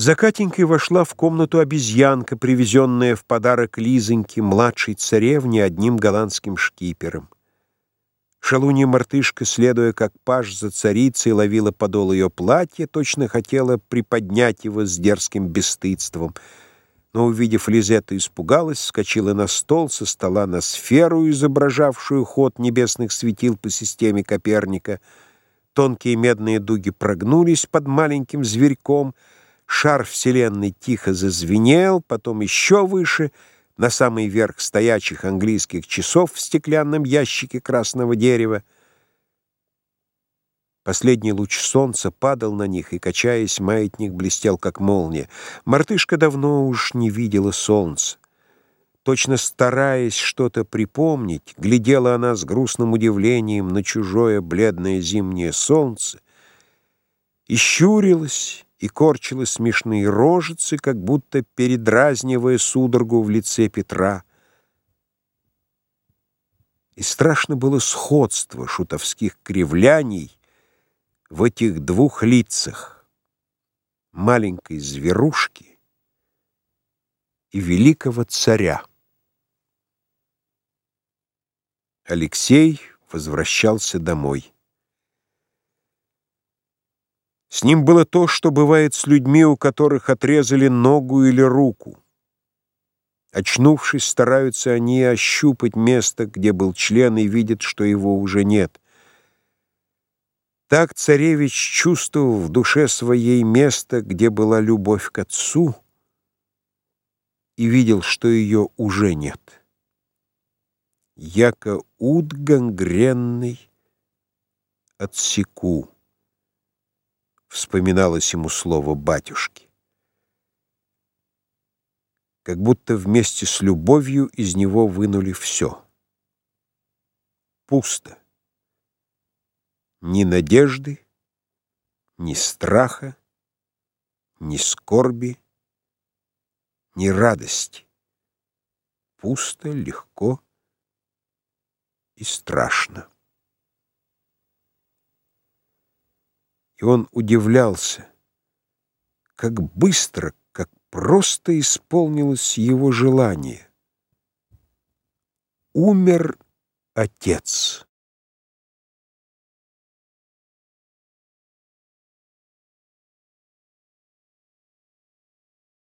За Катенькой вошла в комнату обезьянка, привезенная в подарок Лизоньке, младшей царевне, одним голландским шкипером. Шалунья-мартышка, следуя как паж за царицей, ловила подол ее платья, точно хотела приподнять его с дерзким бесстыдством. Но, увидев Лизетту, испугалась, вскочила на стол, со стола на сферу, изображавшую ход небесных светил по системе Коперника. Тонкие медные дуги прогнулись под маленьким зверьком, шар Вселенной тихо зазвенел, потом еще выше — на самый верх стоячих английских часов в стеклянном ящике красного дерева. Последний луч солнца падал на них, и, качаясь, маятник блестел, как молния. Мартышка давно уж не видела солнца. Точно стараясь что-то припомнить, глядела она с грустным удивлением на чужое бледное зимнее солнце и щурилась, и корчила смешные рожицы, как будто передразнивая судорогу в лице Петра. И страшно было сходство шутовских кривляний в этих двух лицах маленькой зверушки и великого царя. Алексей возвращался домой. С ним было то, что бывает с людьми, у которых отрезали ногу или руку. Очнувшись, стараются они ощупать место, где был член, и видят, что его уже нет. Так царевич чувствовал в душе своей место, где была любовь к отцу, и видел, что ее уже нет. Яко уд гангренный отсеку вспоминалось ему слово батюшки. Как будто вместе с любовью из него вынули все. Пусто. Ни надежды, ни страха, ни скорби, ни радости. Пусто, легко и страшно. И он удивлялся, как быстро, как просто исполнилось его желание. Умер отец.